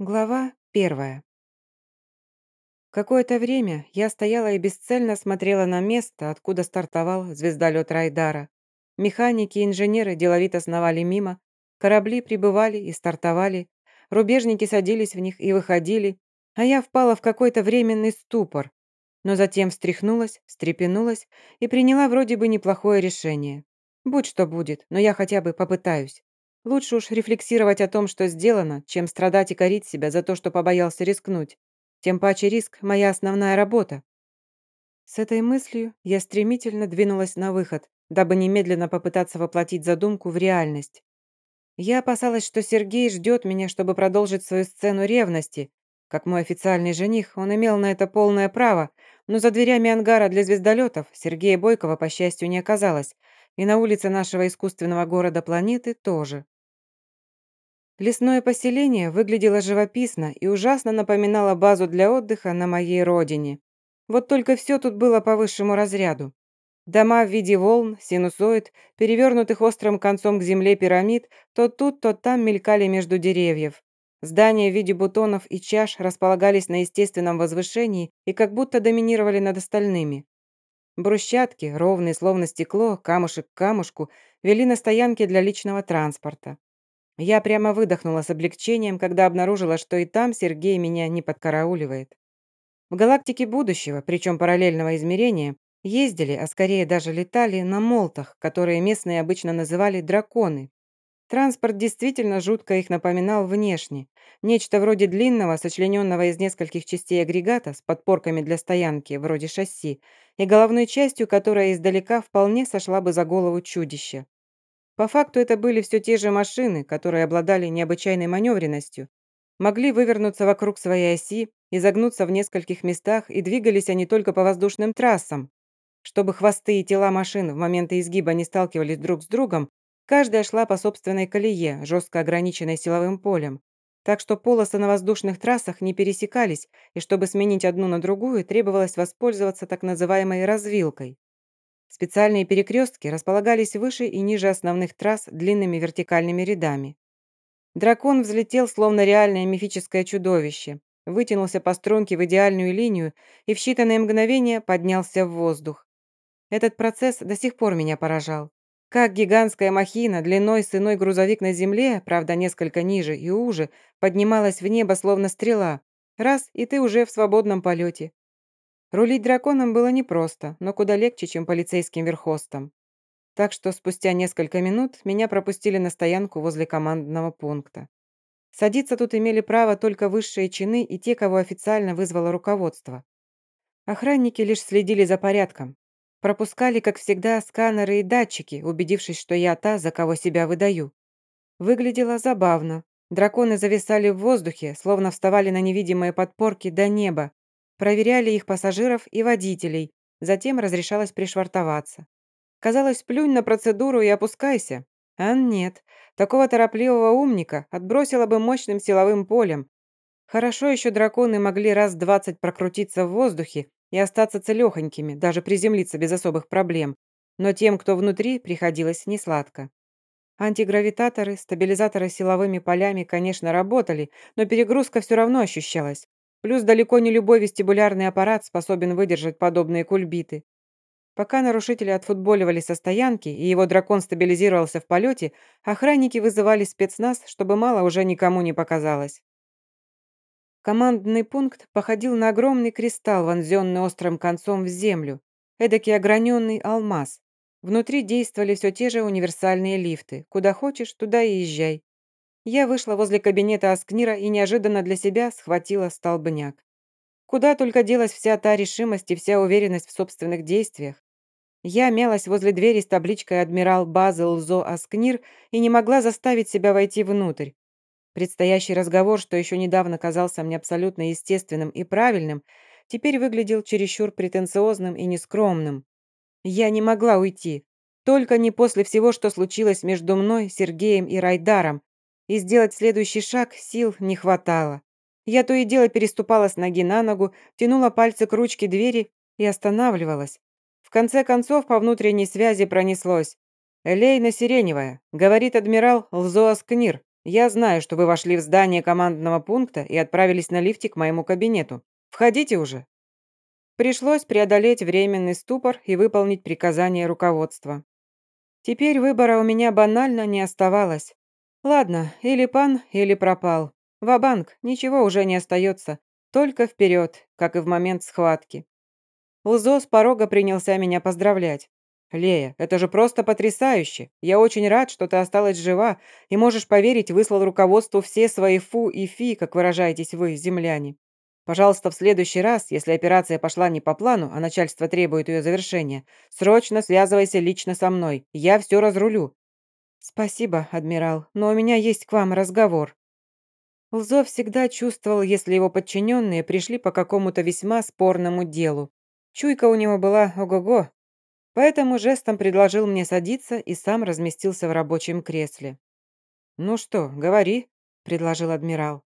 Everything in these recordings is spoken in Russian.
Глава первая. Какое-то время я стояла и бесцельно смотрела на место, откуда стартовал звездолет Райдара. Механики и инженеры деловито сновали мимо, корабли прибывали и стартовали, рубежники садились в них и выходили, а я впала в какой-то временный ступор, но затем встряхнулась, встрепенулась и приняла вроде бы неплохое решение. Будь что будет, но я хотя бы попытаюсь. Лучше уж рефлексировать о том, что сделано, чем страдать и корить себя за то, что побоялся рискнуть. Тем паче риск – моя основная работа. С этой мыслью я стремительно двинулась на выход, дабы немедленно попытаться воплотить задумку в реальность. Я опасалась, что Сергей ждет меня, чтобы продолжить свою сцену ревности. Как мой официальный жених, он имел на это полное право, но за дверями ангара для звездолетов Сергея Бойкова, по счастью, не оказалось, и на улице нашего искусственного города планеты тоже. Лесное поселение выглядело живописно и ужасно напоминало базу для отдыха на моей родине. Вот только все тут было по высшему разряду. Дома в виде волн, синусоид, перевернутых острым концом к земле пирамид, то тут, то там мелькали между деревьев. Здания в виде бутонов и чаш располагались на естественном возвышении и как будто доминировали над остальными. Брусчатки, ровные, словно стекло, камушек к камушку, вели на стоянке для личного транспорта. Я прямо выдохнула с облегчением, когда обнаружила, что и там Сергей меня не подкарауливает. В галактике будущего, причем параллельного измерения, ездили, а скорее даже летали, на молтах, которые местные обычно называли драконы. Транспорт действительно жутко их напоминал внешне. Нечто вроде длинного, сочлененного из нескольких частей агрегата с подпорками для стоянки, вроде шасси, и головной частью, которая издалека вполне сошла бы за голову чудища. По факту это были все те же машины, которые обладали необычайной маневренностью, могли вывернуться вокруг своей оси, изогнуться в нескольких местах и двигались они только по воздушным трассам. Чтобы хвосты и тела машин в моменты изгиба не сталкивались друг с другом, каждая шла по собственной колее, жестко ограниченной силовым полем. Так что полосы на воздушных трассах не пересекались, и чтобы сменить одну на другую, требовалось воспользоваться так называемой развилкой. Специальные перекрестки располагались выше и ниже основных трасс длинными вертикальными рядами. Дракон взлетел, словно реальное мифическое чудовище, вытянулся по струнке в идеальную линию и в считанные мгновения поднялся в воздух. Этот процесс до сих пор меня поражал. Как гигантская махина, длиной с иной грузовик на земле, правда несколько ниже и уже, поднималась в небо, словно стрела. Раз, и ты уже в свободном полете. Рулить драконом было непросто, но куда легче, чем полицейским верхостом. Так что спустя несколько минут меня пропустили на стоянку возле командного пункта. Садиться тут имели право только высшие чины и те, кого официально вызвало руководство. Охранники лишь следили за порядком. Пропускали, как всегда, сканеры и датчики, убедившись, что я та, за кого себя выдаю. Выглядело забавно. Драконы зависали в воздухе, словно вставали на невидимые подпорки до неба, Проверяли их пассажиров и водителей, затем разрешалось пришвартоваться. Казалось, плюнь на процедуру и опускайся. А нет, такого торопливого умника отбросило бы мощным силовым полем. Хорошо еще драконы могли раз двадцать прокрутиться в воздухе и остаться целехонькими, даже приземлиться без особых проблем. Но тем, кто внутри, приходилось несладко. Антигравитаторы, стабилизаторы силовыми полями, конечно, работали, но перегрузка все равно ощущалась. Плюс далеко не любой вестибулярный аппарат способен выдержать подобные кульбиты. Пока нарушители отфутболивали со стоянки и его дракон стабилизировался в полете, охранники вызывали спецназ, чтобы мало уже никому не показалось. Командный пункт походил на огромный кристалл, вонзенный острым концом в землю, эдакий ограненный алмаз. Внутри действовали все те же универсальные лифты. Куда хочешь, туда и езжай. Я вышла возле кабинета Аскнира и неожиданно для себя схватила столбняк. Куда только делась вся та решимость и вся уверенность в собственных действиях. Я мялась возле двери с табличкой «Адмирал Базел Зо Аскнир» и не могла заставить себя войти внутрь. Предстоящий разговор, что еще недавно казался мне абсолютно естественным и правильным, теперь выглядел чересчур претенциозным и нескромным. Я не могла уйти. Только не после всего, что случилось между мной, Сергеем и Райдаром, и сделать следующий шаг сил не хватало. Я то и дело переступала с ноги на ногу, тянула пальцы к ручке двери и останавливалась. В конце концов по внутренней связи пронеслось. «Элейна Сиреневая», — говорит адмирал Лзоас Книр. Я знаю, что вы вошли в здание командного пункта и отправились на лифте к моему кабинету. Входите уже». Пришлось преодолеть временный ступор и выполнить приказание руководства. Теперь выбора у меня банально не оставалось. Ладно, или пан, или пропал. Ва-банк, ничего уже не остается. Только вперед, как и в момент схватки. Лзо с порога принялся меня поздравлять. «Лея, это же просто потрясающе! Я очень рад, что ты осталась жива, и можешь поверить, выслал руководству все свои фу и фи, как выражаетесь вы, земляне. Пожалуйста, в следующий раз, если операция пошла не по плану, а начальство требует ее завершения, срочно связывайся лично со мной, я все разрулю». «Спасибо, адмирал, но у меня есть к вам разговор». Лзо всегда чувствовал, если его подчиненные пришли по какому-то весьма спорному делу. Чуйка у него была ого-го, Поэтому жестом предложил мне садиться и сам разместился в рабочем кресле. «Ну что, говори», — предложил адмирал.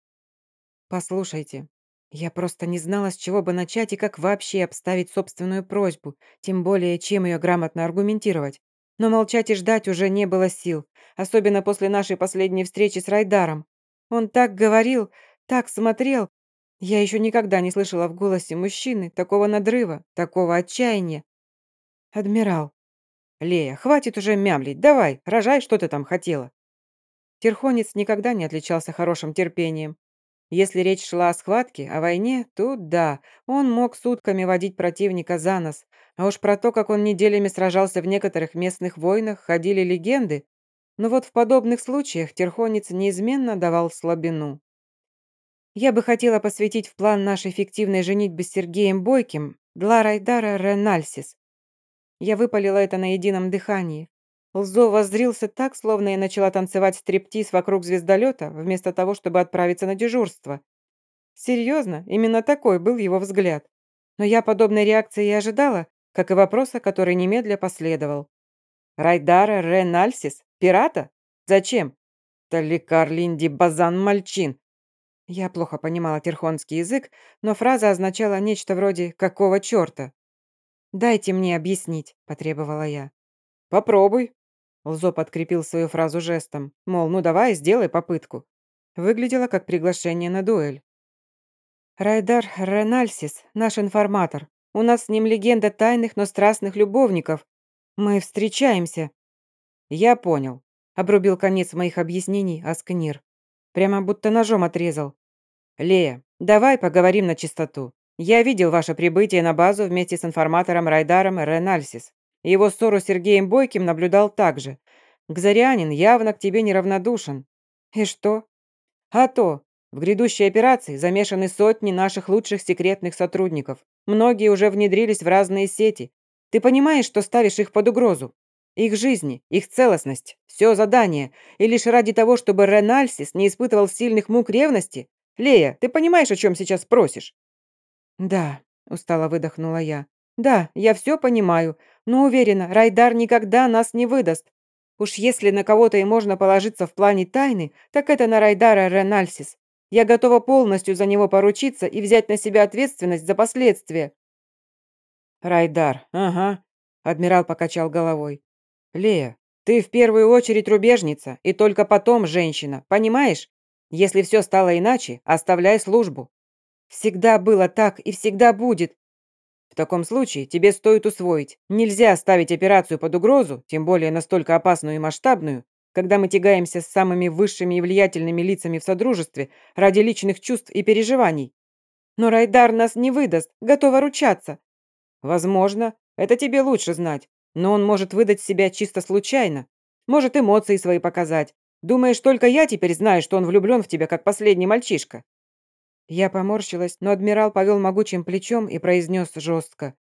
«Послушайте, я просто не знала, с чего бы начать и как вообще обставить собственную просьбу, тем более, чем ее грамотно аргументировать. Но молчать и ждать уже не было сил, особенно после нашей последней встречи с Райдаром. Он так говорил, так смотрел. Я еще никогда не слышала в голосе мужчины такого надрыва, такого отчаяния. «Адмирал». «Лея, хватит уже мямлить, давай, рожай, что ты там хотела». Терхонец никогда не отличался хорошим терпением. Если речь шла о схватке, о войне, то да, он мог сутками водить противника за нос, а уж про то, как он неделями сражался в некоторых местных войнах, ходили легенды. Но вот в подобных случаях Терхонец неизменно давал слабину. Я бы хотела посвятить в план нашей фиктивной женитьбы с Сергеем Бойким для Райдара Ренальсис, я выпалила это на едином дыхании. Лзо воззрился так, словно я начала танцевать стриптиз вокруг звездолета, вместо того, чтобы отправиться на дежурство. Серьезно, именно такой был его взгляд. Но я подобной реакции и ожидала, как и вопроса, который немедля последовал. «Райдара Ренальсис? Пирата? Зачем?» «Таликар Линди Базан Мальчин». Я плохо понимала терхонский язык, но фраза означала нечто вроде «какого черта?». «Дайте мне объяснить», – потребовала я. «Попробуй». Лзо подкрепил свою фразу жестом, мол, ну давай, сделай попытку. Выглядело как приглашение на дуэль. «Райдар Ренальсис, наш информатор. У нас с ним легенда тайных, но страстных любовников. Мы встречаемся». «Я понял», – обрубил конец моих объяснений Аскнир. Прямо будто ножом отрезал. «Лея, давай поговорим на чистоту. Я видел ваше прибытие на базу вместе с информатором Райдаром Ренальсис. Его ссору с Сергеем Бойким наблюдал также. Гзарянин явно к тебе неравнодушен. И что? А то, в грядущей операции замешаны сотни наших лучших секретных сотрудников. Многие уже внедрились в разные сети. Ты понимаешь, что ставишь их под угрозу? Их жизни, их целостность, все задание. И лишь ради того, чтобы Ренальсис не испытывал сильных мук ревности? Лея, ты понимаешь, о чем сейчас просишь? «Да», – устало выдохнула я. «Да, я все понимаю, но уверена, Райдар никогда нас не выдаст. Уж если на кого-то и можно положиться в плане тайны, так это на Райдара Ренальсис. Я готова полностью за него поручиться и взять на себя ответственность за последствия». «Райдар, ага», – адмирал покачал головой. «Лея, ты в первую очередь рубежница, и только потом женщина, понимаешь? Если все стало иначе, оставляй службу. Всегда было так и всегда будет. В таком случае тебе стоит усвоить, нельзя ставить операцию под угрозу, тем более настолько опасную и масштабную, когда мы тягаемся с самыми высшими и влиятельными лицами в Содружестве ради личных чувств и переживаний. Но Райдар нас не выдаст, готова ручаться. Возможно, это тебе лучше знать, но он может выдать себя чисто случайно, может эмоции свои показать. Думаешь, только я теперь знаю, что он влюблен в тебя, как последний мальчишка? Я поморщилась, но адмирал повел могучим плечом и произнес жестко.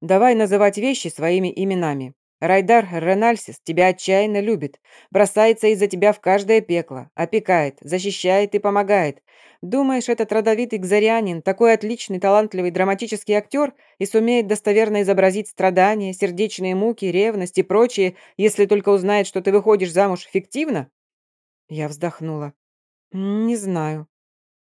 «Давай называть вещи своими именами. Райдар Ренальсис тебя отчаянно любит, бросается из-за тебя в каждое пекло, опекает, защищает и помогает. Думаешь, этот родовитый кзарианин, такой отличный, талантливый, драматический актер и сумеет достоверно изобразить страдания, сердечные муки, ревность и прочее, если только узнает, что ты выходишь замуж фиктивно?» Я вздохнула. «Не знаю.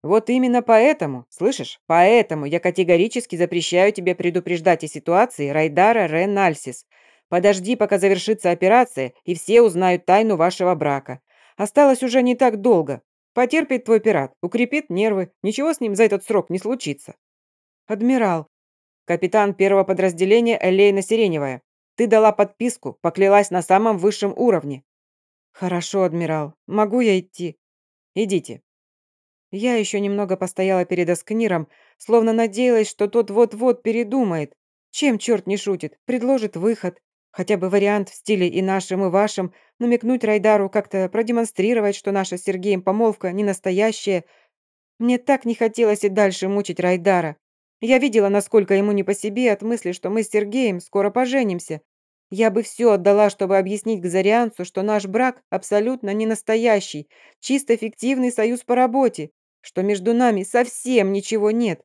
Вот именно поэтому, слышишь, поэтому я категорически запрещаю тебе предупреждать о ситуации Райдара Ренальсис. Подожди, пока завершится операция, и все узнают тайну вашего брака. Осталось уже не так долго. Потерпит твой пират, укрепит нервы, ничего с ним за этот срок не случится. Адмирал, капитан первого подразделения Элейна Сиреневая, ты дала подписку, поклялась на самом высшем уровне. Хорошо, адмирал, могу я идти? Идите. Я еще немного постояла перед Аскниром, словно надеялась, что тот вот-вот передумает. Чем черт не шутит, предложит выход. Хотя бы вариант в стиле и нашим, и вашим, намекнуть Райдару, как-то продемонстрировать, что наша с Сергеем помолвка не настоящая. Мне так не хотелось и дальше мучить Райдара. Я видела, насколько ему не по себе от мысли, что мы с Сергеем скоро поженимся. Я бы все отдала, чтобы объяснить Газарианцу, что наш брак абсолютно не настоящий, чисто фиктивный союз по работе, что между нами совсем ничего нет.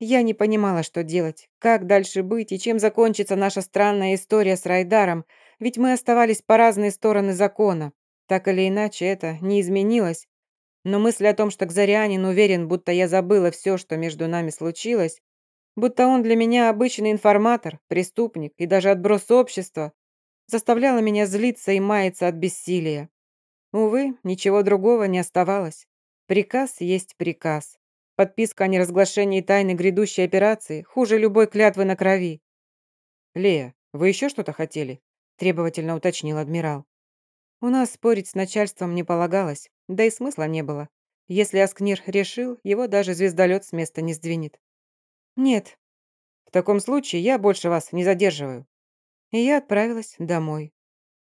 Я не понимала, что делать, как дальше быть и чем закончится наша странная история с Райдаром, ведь мы оставались по разные стороны закона. Так или иначе, это не изменилось. Но мысль о том, что Кзарианин уверен, будто я забыла все, что между нами случилось, будто он для меня обычный информатор, преступник и даже отброс общества, заставляла меня злиться и маяться от бессилия. Увы, ничего другого не оставалось. Приказ есть приказ. Подписка о неразглашении тайны грядущей операции хуже любой клятвы на крови. «Лея, вы еще что-то хотели?» – требовательно уточнил адмирал. У нас спорить с начальством не полагалось, да и смысла не было. Если Аскнир решил, его даже звездолет с места не сдвинет. «Нет». «В таком случае я больше вас не задерживаю». И я отправилась домой.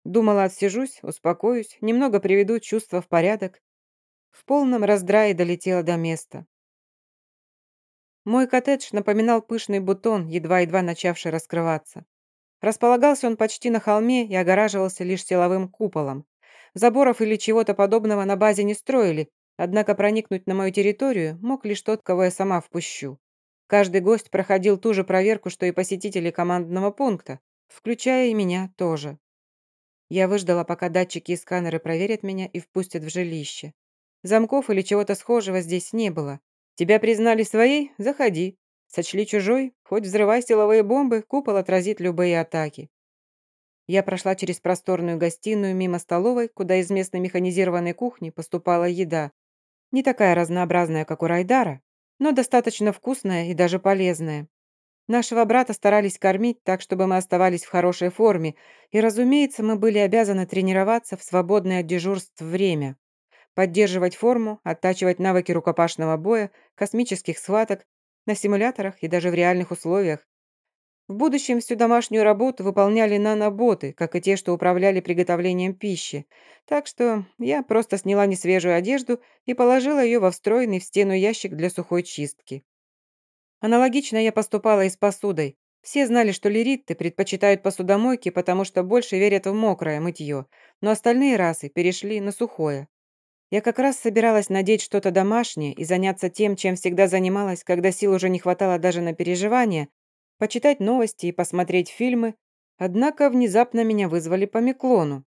Думала, отсижусь, успокоюсь, немного приведу чувства в порядок. В полном раздрае долетела до места. Мой коттедж напоминал пышный бутон, едва-едва начавший раскрываться. Располагался он почти на холме и огораживался лишь силовым куполом. Заборов или чего-то подобного на базе не строили, однако проникнуть на мою территорию мог лишь тот, кого я сама впущу. Каждый гость проходил ту же проверку, что и посетители командного пункта, включая и меня тоже. Я выждала, пока датчики и сканеры проверят меня и впустят в жилище. Замков или чего-то схожего здесь не было, Тебя признали своей? Заходи. Сочли чужой? Хоть взрывай силовые бомбы, купол отразит любые атаки. Я прошла через просторную гостиную мимо столовой, куда из местной механизированной кухни поступала еда. Не такая разнообразная, как у Райдара, но достаточно вкусная и даже полезная. Нашего брата старались кормить так, чтобы мы оставались в хорошей форме, и, разумеется, мы были обязаны тренироваться в свободное от дежурств время поддерживать форму, оттачивать навыки рукопашного боя, космических схваток, на симуляторах и даже в реальных условиях. В будущем всю домашнюю работу выполняли наноботы, как и те, что управляли приготовлением пищи. Так что я просто сняла несвежую одежду и положила ее во встроенный в стену ящик для сухой чистки. Аналогично я поступала и с посудой. Все знали, что лиритты предпочитают посудомойки, потому что больше верят в мокрое мытье, но остальные расы перешли на сухое. Я как раз собиралась надеть что-то домашнее и заняться тем, чем всегда занималась, когда сил уже не хватало даже на переживания, почитать новости и посмотреть фильмы, однако внезапно меня вызвали по Миклону.